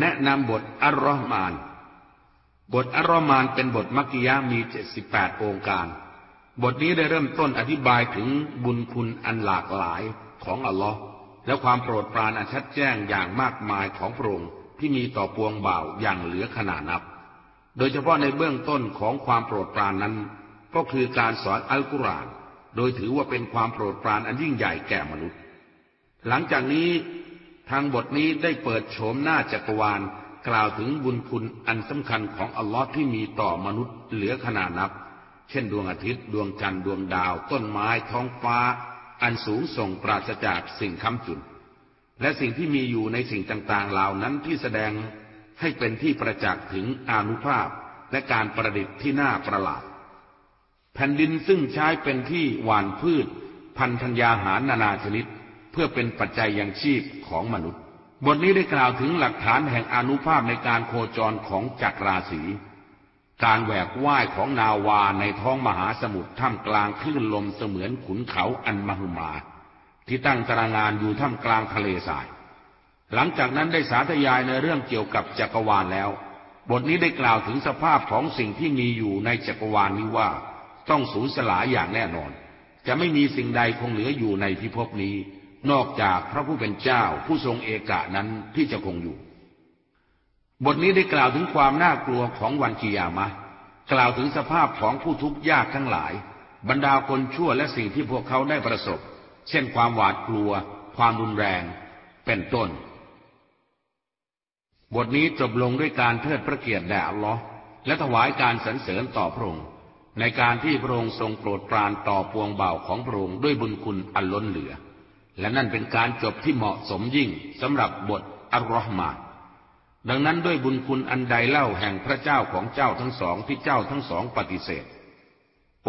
แนะนำบทอัลรอฮ์มาน บทอัลรอฮ์มานเป็นบทมักกิยะมีเจ็ดสิบแปดองค์การ บทนี้ได้เริ่มต้นอธิบายถึงบุญคุณอันหลากหลายของอัลลอฮ์และความโปรดปรานอันชัดแจ้งอย่างมากมายของพระองค์ที่มีต่อปวงบ่าวอย่างเหลือขนานับ โดยเฉพาะในเบื้องต้นของความโปรดปรานนั้น ก็คือการสอนอัลกุรอาน โดยถือว่าเป็นความโปรดปรานอันยิ่งใหญ่แก่มนุษย์ หลังจากนี้ ทางบทนี้ได้เปิดโฉมหน้าจักรวาล กล่าวถึงบุญคุณอันสำคัญของอัลลอฮ์ที่มีต่อมนุษย์เหลือขนานับ เช่นดวงอาทิตย์ดวงจันทร์ดวงดาว ต้นไม้ท้องฟ้า อันสูงส่งปราศจากสิ่งค้ำจุน และสิ่งที่มีอยู่ในสิ่งต่างๆเหล่านั้นที่แสดงให้เป็นที่ประจักษ์ถึงอนุภาพและการประดิษฐ์ที่น่าประหลาด แผ่นดินซึ่งใช้เป็นที่หว่านพืช พันธัญญาหารนานาชนิด เพื่อเป็นปัจจัยยังชีพของมนุษย์ บทนี้ได้กล่าวถึงหลักฐานแห่งอนุภาพในการโคจรของจักรราศี การแหวกว่ายของนาวาในท้องมหาสมุทรท่ามกลางคลื่นลมเสมือนขุนเขาอันมหึมา ที่ตั้งตารางานอยู่ท่ามกลางทะเลทราย หลังจากนั้นได้สาธยายในเรื่องเกี่ยวกับจักรวาลแล้ว บทนี้ได้กล่าวถึงสภาพของสิ่งที่มีอยู่ในจักรวาลนี้ว่าต้องสูญสลายอย่างแน่นอน จะไม่มีสิ่งใดคงเหลืออยู่ในพิภพนี้ นอกจากพระผู้เป็นเจ้าผู้ทรงเอกะนั้นที่จะคงอยู่ บทนี้ได้กล่าวถึงความน่ากลัวของวันกิยามะ กล่าวถึงสภาพของผู้ทุกข์ยากทั้งหลาย บรรดาคนชั่วและสิ่งที่พวกเขาได้ประสบ เช่นความหวาดกลัว ความรุนแรง เป็นต้น บทนี้จบลงด้วยการเทิดพระเกียรติแด่อัลลอฮ์และถวายการสรรเสริญต่อพระองค์ในการที่พระองค์ทรงโปรดปรานต่อปวงเบาของพระองค์ด้วยบุญคุณอันล้นเหลือ และนั่นเป็นการจบที่เหมาะสมยิ่งสำหรับบทอัลลอฮ์มาดังนั้นด้วยบุญคุณอันใดเล่าแห่งพระเจ้าของเจ้าทั้งสองที่เจ้าทั้งสองปฏิเสธ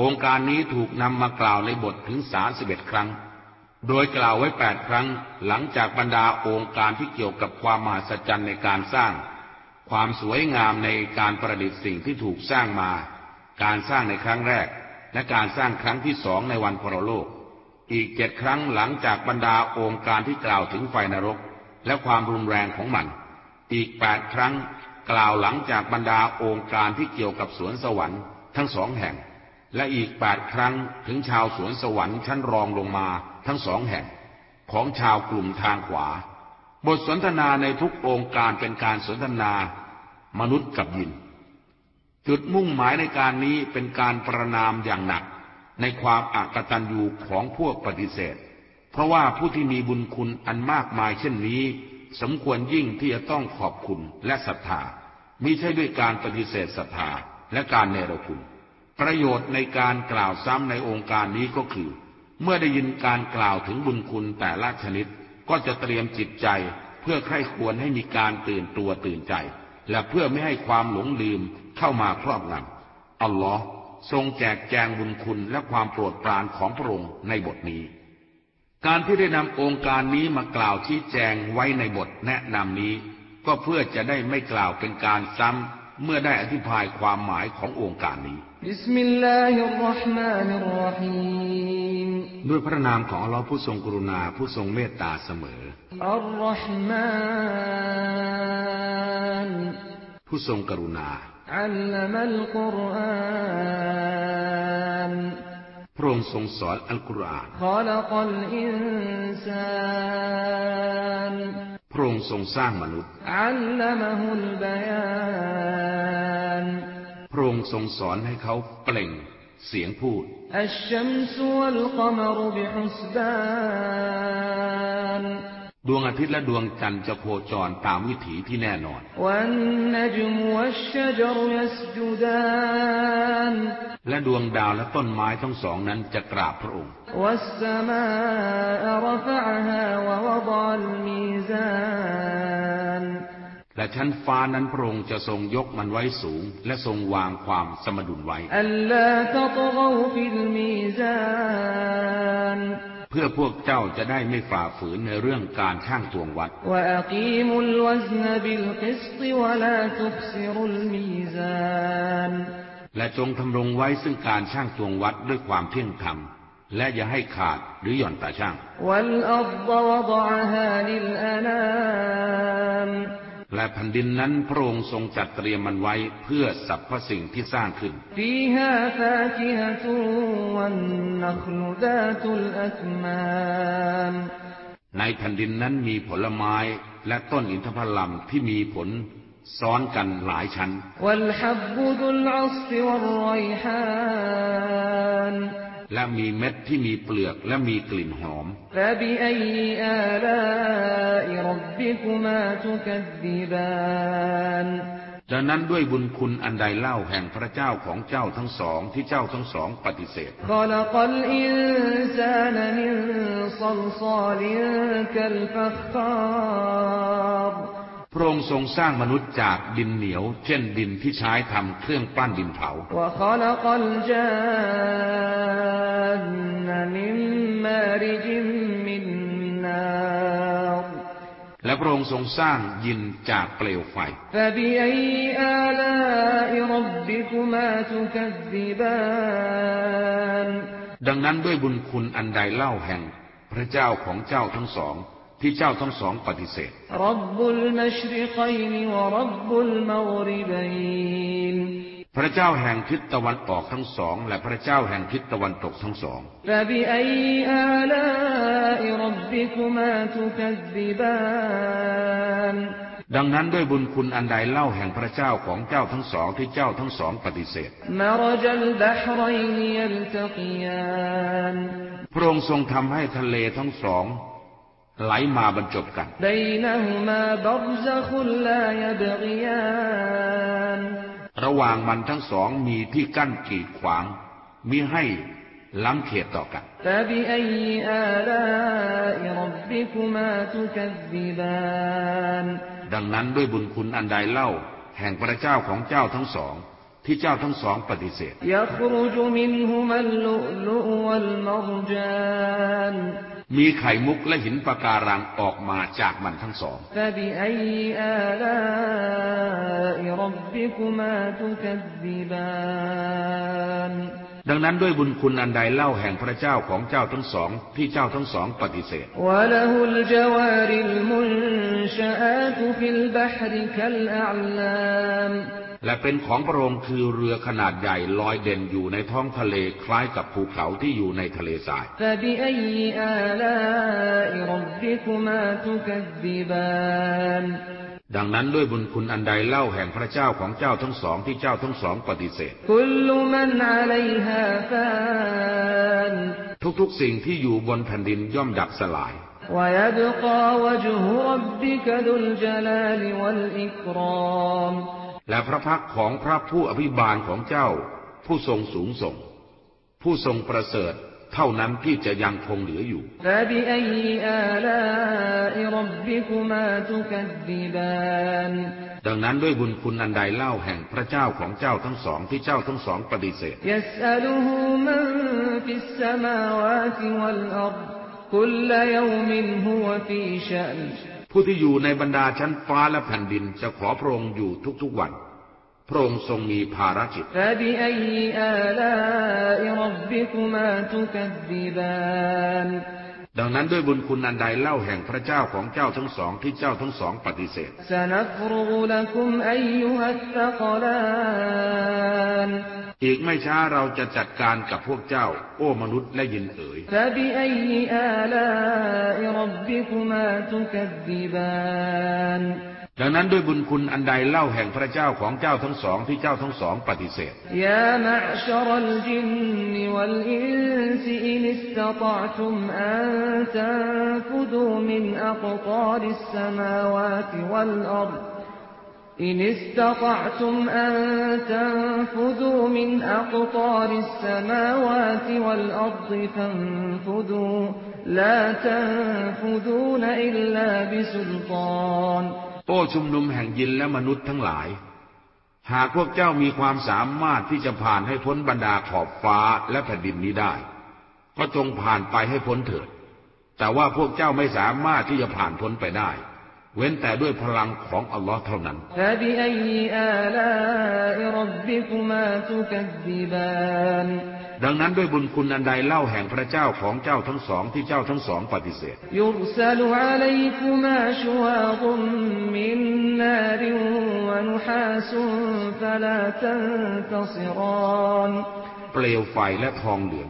องค์การนี้ถูกนำมากล่าวในบทถึงสาสิบเอ็ดครั้ง โดยกล่าวไว้แปดครั้งหลังจากบรรดาองค์การที่เกี่ยวกับความมหัศจรรย์ในการสร้าง ความสวยงามในการประดิษฐ์สิ่งที่ถูกสร้างมา การสร้างในครั้งแรก และการสร้างครั้งที่สองในวันพรโลก อีกเจ็ดครั้งหลังจากบรรดาองค์การที่กล่าวถึงไฟนรก และความรุนแรงของมัน อีกแปดครั้งกล่าวหลังจากบรรดาองค์การที่เกี่ยวกับสวนสวรรค์ทั้งสองแห่ง และอีกแปดครั้งถึงชาวสวนสวรรค์ชั้นรองลงมาทั้งสองแห่ง ของชาวกลุ่มทางขวา บทสนทนาในทุกองค์การเป็นการสนทนา มนุษย์กับยิน จุดมุ่งหมายในการนี้เป็นการประนามอย่างหนัก ในความอากตันยูของพวกปฏิเสธ เพราะว่าผู้ที่มีบุญคุณอันมากมายเช่นนี้ สมควรยิ่งที่จะต้องขอบคุณและศรัทธามิใช่ด้วยการปฏิเสธศรัทธาและการเนรคุณ ประโยชน์ในการกล่าวซ้ำในองค์การนี้ก็คือ เมื่อได้ยินการกล่าวถึงบุญคุณแต่ละชนิด ก็จะเตรียมจิตใจเพื่อใคร่ควรให้มีการตื่นตัวตื่นใจ และเพื่อไม่ให้ความหลงลืมเข้ามาครอบงำอัลลอฮ์ ทรงแจกแจงบุญคุณและความโปรดปรานของพระองค์ในบทนี้ การที่ได้นำองค์การนี้มากล่าวชี้แจงไว้ในบทแนะนำนี้ ก็เพื่อจะได้ไม่กล่าวเป็นการซ้ำเมื่อได้อธิบายความหมายขององค์การนี้ด้วยพระนามของอัลลอฮ์ผู้ทรงกรุณาผู้ทรงเมตตาเสมอผู้ทรงกรุณา علم القرآن พระองค์ทรงสอนอัลกุรอาน خلق الإنسان พระองค์ทรงสร้างมนุษย์ علمه البيان พระองค์ทรงสอนให้เขาเปล่งเสียงพูด الشمس والقمر بحسبان ดวงอาทิตย์และดวงจันทร์จะโคจรตามวิถีที่แน่นอน และดวงดาวและต้นไม้ทั้งสองนั้นจะกราบพระองค์ และชั้นฟ้านั้นพระองค์จะทรงยกมันไว้สูง และทรงวางความสมดุลไว้ พื่อพวกเจ้าจะได้ไม่ฝ่าฝืนในเรื่องการช่างตวงวัด และจงทำรงไว้ซึ่งการช่างตวงวัดด้วยความเที่ยงธรรม และอย่าให้ขาดหรือหย่อนตาช่าง และแผ่นดินนั้นพระองค์ทรงจัดเตรียมมันไว้เพื่อสรรพสิ่งที่สร้างขึ้น ในแผ่นดินนั้นมีผลไม้และต้นอินทผลัมที่มีผลซ้อนกันหลายชั้น และมีเม็ดที่มีเปลือกและมีกลิ่นหอม ดังนั้นด้วยบุญคุณอันใดเล่าแห่งพระเจ้าของเจ้าทั้งสองที่เจ้าทั้งสองปฏิเสธ พระองค์ทรงสร้างมนุษย์จากดินเหนียว เช่นดินที่ใช้ทำเครื่องปั้นดินเผา พระองค์ทรงสร้างยินจากเปลวไฟ ดังนั้นด้วยบุญคุณอันใดเล่าแห่งพระเจ้าของเจ้าทั้งสองที่เจ้าทั้งสองปฏิเสธรับบุญเฉลี่ยนิวอร์รบุลโมร์เบย์ พระเจ้าแห่งทิศตะวันออกทั้งสอง และพระเจ้าแห่งทิศตะวันตกทั้งสอง ดังนั้นด้วยบุญคุณอันใดเล่าแห่งพระเจ้าของเจ้าทั้งสองที่เจ้าทั้งสองปฏิเสธพระองค์ทรงทำให้ทะเลทั้งสองไหลมาบรรจบกัน ระหว่างมันทั้งสองมีที่กั้นกีดขวางมิให้ล้ำเขตต่อกัน ดังนั้นด้วยบุญคุณอันใดเล่า แห่งพระเจ้าของเจ้าทั้งสอง ที่เจ้าทั้งสองปฏิเสธมีไข่มุกและหินปะการังออกมาจากมันทั้งสอง ดังนั้นด้วยบุญคุณอันใดเล่าแห่งพระเจ้าของเจ้าทั้งสองที่เจ้าทั้งสองปฏิเสธและ และเป็นของพระองค์คือเรือขนาดใหญ่ลอยเด่นอยู่ในท้องทะเลคล้ายกับภูเขาที่อยู่ในทะเลทราย فبأي آلاء ربكما تكذبان ดังนั้นด้วยบุญคุณอันใดเล่าแห่งพระเจ้าของเจ้าทั้งสองที่เจ้าทั้งสองปฏิเสธ كل من عليها فان ทุกๆสิ่งที่อยู่บนแผ่นดินย่อมดับสลาย ويبقى وجه ربك ذو الجلال والإكرام และพระพักของพระผู้อภิบาลของเจ้า ผู้ทรงสูงส่ง ผู้ทรงประเสริฐเท่านั้นที่จะยังคงเหลืออยู่ ดังนั้นด้วยบุญคุณอันใดเล่าแห่งพระเจ้าของเจ้าทั้งสองที่เจ้าทั้งสองปฏิเสธคุลยมินฮุวฟีชัน ผู้ที่อยู่ในบรรดาชั้นฟ้าและแผ่นดินจะขอพระองค์อยู่ทุกๆวัน พระองค์ทรงมีภารกิจ ดังนั้นด้วยบุญคุณอันใดเล่าแห่งพระเจ้าของเจ้าทั้งสองที่เจ้าทั้งสองปฏิเสธ อีกไม่ช้าเราจะจัดการกับพวกเจ้า โอ้มนุษย์และญินเอ๋ยดังนั้นด้วยบุญคุณอันใดเล่าแห่งพระเจ้าของเจ้าทั้งสองที่เจ้าทั้งสองปฏิเสธيا معشر الجن والإنس إن استطعتم أن تنفذوا من أقطار السماوات والأرض إن استطعتم أن تنفذوا من أقطار السماوات والأرض فانفذوا لا تنفذون إلا بسلطان โอ้ชุมนุมแห่งยินและมนุษย์ทั้งหลาย หากพวกเจ้ามีความสามารถที่จะผ่านให้พ้นบรรดาขอบฟ้าและแผ่นดินนี้ได้ ก็จงผ่านไปให้พ้นเถิด แต่ว่าพวกเจ้าไม่สามารถที่จะผ่านพ้นไปได้ เว้นแต่ด้วยพลังของอัลลอฮ์เท่านั้น ดังนั้นด้วยบุญคุณอันใดเล่าแห่งพระเจ้าของเจ้าทั้งสองที่เจ้าทั้งสองปฏิเสธเปลวไฟและทองเหลือง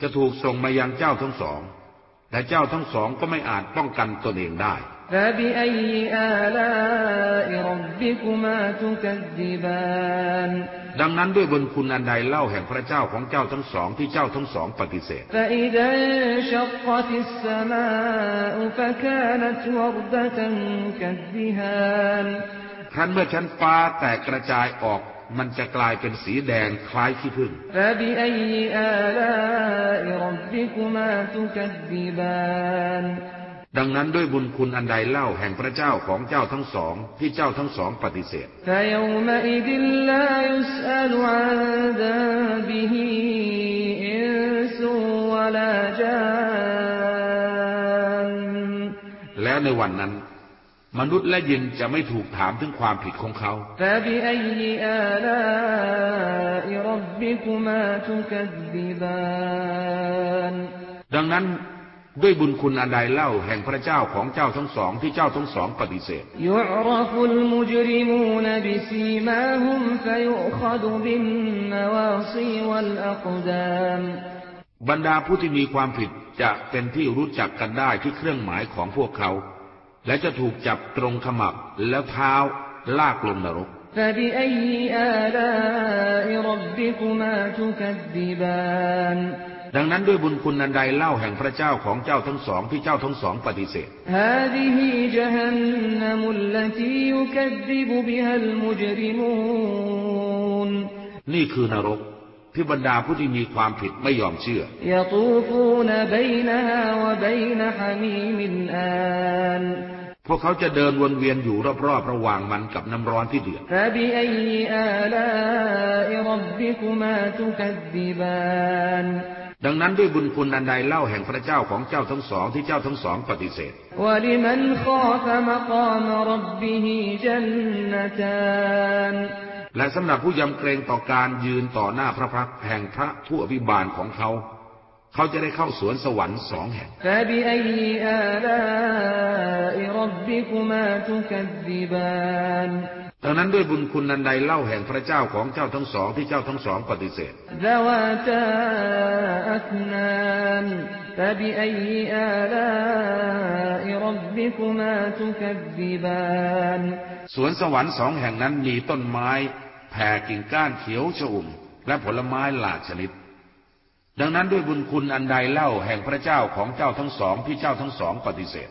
จะถูกส่งมายังเจ้าทั้งสอง และเจ้าทั้งสองก็ไม่อาจป้องกันตนเองได้ ดังนั้นด้วยบนคุณอันใดเล่าแห่งพระเจ้าของเจ้าทั้งสองที่เจ้าทั้งสองปฏิเสธ ครั้นเมื่อชั้นฟ้าแตกกระจายออกมันจะกลายเป็นสีแดงคล้ายขี้ผึ้ง ดังนั้นด้วยบุญคุณอันใดเล่าแห่งพระเจ้าของเจ้าทั้งสองที่เจ้าทั้งสองปฏิเสธและในวันนั้น มนุษย์และยินจะไม่ถูกถามถึงความผิดของเขาดังนั้น ด้วยบุญคุณอันใดเล่าแห่งพระเจ้าของเจ้าทั้งสองที่เจ้าทั้งสองปฏิเสธบรรดาผู้ที่มีความผิดจะเป็นที่รู้จักกันได้ที่เครื่องหมายของพวกเขา และจะถูกจับตรงขมับแล้วเท้าลากลงนรกฟ ดังนั้นด้วยบุญคุณนันใดเล่าแห่งพระเจ้าของเจ้าทั้งสองที่เจ้าทั้งสองปฏิเสธนี่คือนรกที่บรรดาผู้ที่มีความผิดไม่ยอมเชื่อ พวกเขาจะเดินวนเวียนอยู่รอบๆระหว่างมันกับน้ำร้อนที่เดือดบอลาอิรบบิคุมาตุกดิบาน ดังนั้นด้วยบุญคุณอันใดเล่าแห่งพระเจ้าของเจ้าทั้งสองที่เจ้าทั้งสองปฏิเสธและสำหรับผู้ยำเกรงต่อการยืนต่อหน้าพระพักแห่งพระผู้อภิบาลของเขา เขาจะได้เข้าสวนสวรรค์สองแห่ง ดังนั้นด้วยบุญคุณนันใดเล่าแห่งพระเจ้าของเจ้าทั้งสองที่เจ้าทั้งสองปฏิเสธสวนสวรรค์สองแห่งนั้นมีต้นไม้แผ่กิ่งก้านเขียวชอุ่ม และผลไม้หลากชนิด ดังนั้นด้วยบุญคุณอันใดเล่าแห่งพระเจ้าของเจ้าทั้งสองที่เจ้าทั้งสองปฏิเสธ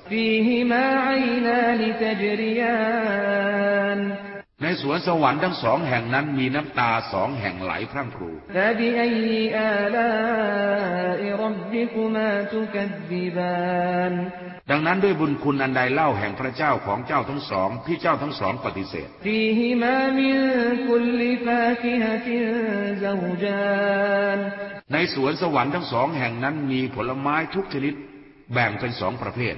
ในสวนสวรรค์ทั้งสองแห่งนั้นมีน้ำตาสองแห่งไหลพรั่งพรูดังนั้นด้วยบุญคุณอันใดเล่าแห่งพระเจ้าของเจ้าทั้งสองที่เจ้าทั้งสองปฏิเสธในสวนสวรรค์ทั้งสองแห่งนั้นมีผลไม้ทุกชนิด แบ่งเป็นสองประเภท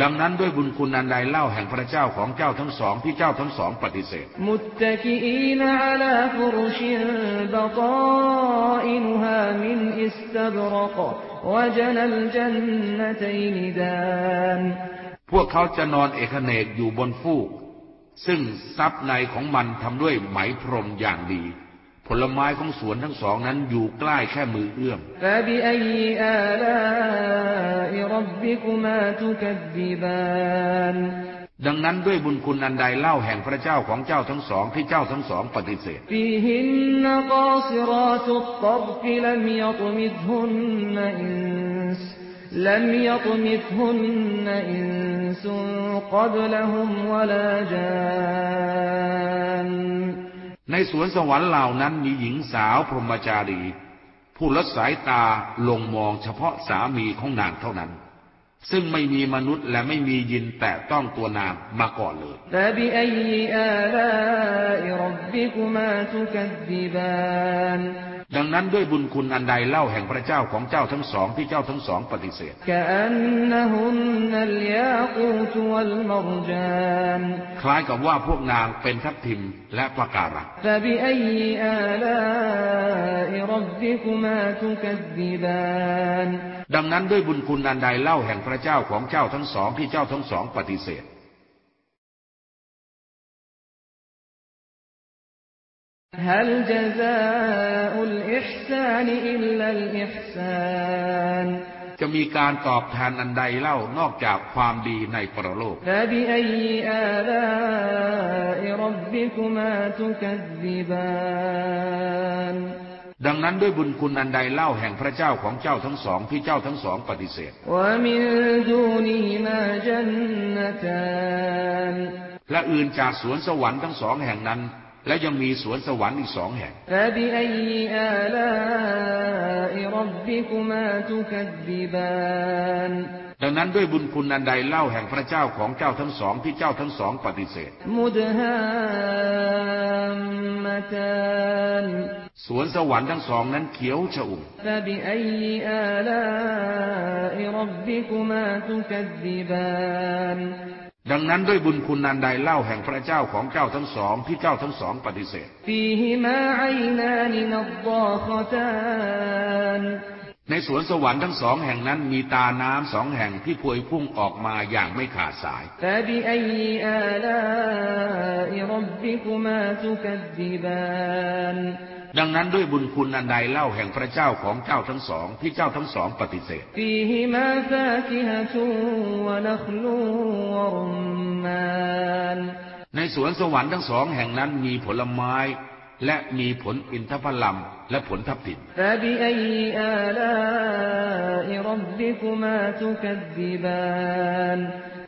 ดังนั้นด้วยบุญคุณอันใดเล่าแห่งพระเจ้าของเจ้าทั้งสองที่เจ้าทั้งสองปฏิเสธ มุตตะกีนอาลาฟุรชินบกาอินฮามินอิสตบรกวจนัลจันนตัยนดานพวกเขาจะนอนเอกเนกอยู่บนฟูก ซึ่งซับในของมันทำด้วยไหมพรมอย่างดี ผลไม้ของสวนทั้งสองนั้นอยู่ใกล้แค่มือเอื้อม فبأي آلاء ربكما تكذبان ดังนั้นด้วยบุญคุณอันใดเล่าแห่งพระเจ้าของเจ้าทั้งสองที่เจ้าทั้งสองปฏิเสธ فيهن قاصرات الطرف لم يطمثهن إنس لم يطمثهن إنس قبلهم ولا جان ในสวนสวรรค์เหล่านั้นมีหญิงสาวพรหมจารี ผู้ละสายตาลงมองเฉพาะสามีของนางเท่านั้น ซึ่งไม่มีมนุษย์และไม่มียินแต่ต้องตัวนางมาก่อนเลย ดังนั้นด้วยบุญคุณอันใดเล่าแห่งพระเจ้าของเจ้าทั้งสองที่เจ้าทั้งสองปฏิเสธคล้ายกับว่าพวกนางเป็นทัพทิมและประการังดังนั้นด้วยบุญคุณอันใดเล่าแห่งพระเจ้าของเจ้าทั้งสองที่เจ้าทั้งสองปฏิเสธ هل جزاء الإحسان إلا الإحسان จะมีการตอบแทนอันใดเล่านอกจากความดีในปรโลก فبأي آلاء ربكما تكذبان ดังนั้นด้วยบุญคุณอันใดเล่าแห่งพระเจ้าของเจ้าทั้งสองที่เจ้าทั้งสองปฏิเสธ ومن دونهما جنتان และอื่นจากสวนสวรรค์ทั้งสองแห่งนั้น และยังมีสวนสวรรค์อีกสองแห่ง ดังนั้นด้วยบุญคุณนันใดเล่าแห่งพระเจ้าของเจ้าทั้งสองที่เจ้าทั้งสองปฏิเสธ สวนสวรรค์ทั้งสองนั้นเขียวชอุ่ม ดังนั้นด้วยบุญคุณนันใดเล่าแห่งพระเจ้าของเจ้าทั้งสองที่เจ้าทั้งสองปฏิเสธ ในสวนสวรรค์ทั้งสองแห่งนั้นมีตาน้ำสองแห่งที่พวยพุ่งออกมาอย่างไม่ขาดสาย ดังนั้นด้วยบุญคุณอันใดเล่าแห่งพระเจ้าของเจ้าทั้งสองที่เจ้าทั้งสองปฏิเสธในสวนสวรรค์ทั้งสองแห่งนั้นมีผลไม้และมีผลอินทผลัมและผลทับทิม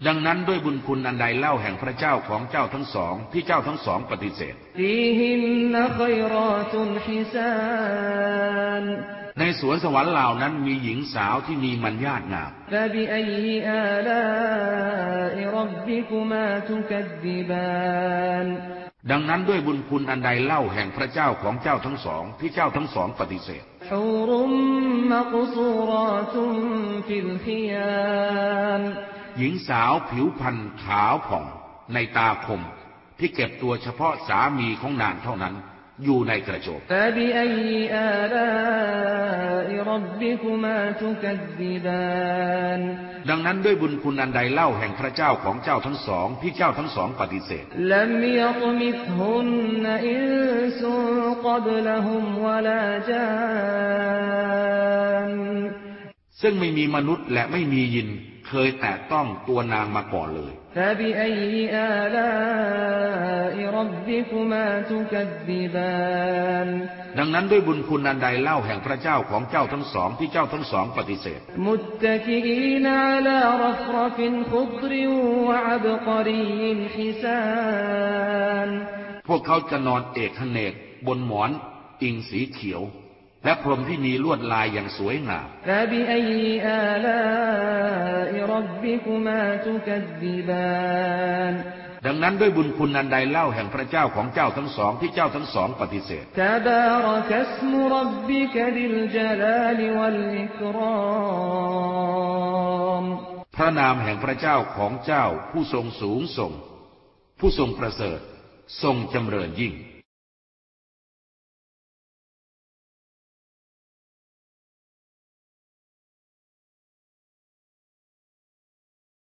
ดังนั้นด้วยบุญคุณอันใดเล่าแห่งพระเจ้าของเจ้าทั้งสองที่เจ้าทั้งสองปฏิเสธในสวนสวรรค์เหล่านั้นมีหญิงสาวที่มีมัญญาตงามดังนั้นด้วยบุญคุณอันใดเล่าแห่งพระเจ้าของเจ้าทั้งสองที่เจ้าทั้งสองปฏิเสธ หญิงสาวผิวพรรณขาวผ่อง ในตาคม ที่เก็บตัวเฉพาะสามีของนางเท่านั้น อยู่ในกระจกดังนั้นด้วยบุญคุณอันใดเล่าแห่งพระเจ้าของเจ้าทั้งสองที่เจ้าทั้งสองปฏิเสธซึ่งไม่มีมนุษย์และไม่มียิน เคยแตะต้องตัวนางมาก่อนเลย ดังนั้นด้วยบุญคุณนันใดเล่าแห่งพระเจ้าของเจ้าทั้งสองที่เจ้าทั้งสองปฏิเสธพวกเขาจะนอนเอกเนกบนหมอนอิงสีเขียว และพรมที่มีลวดลายอย่างสวยงามดังนั้นด้วยบุญคุณนันใดเล่าแห่งพระเจ้าของเจ้าทั้งสองที่เจ้าทั้งสองปฏิเสธพระนามแห่งพระเจ้าของเจ้าผู้ทรงสูงส่ง ผู้ทรงประเสริฐ ทรงจำเริญยิ่ง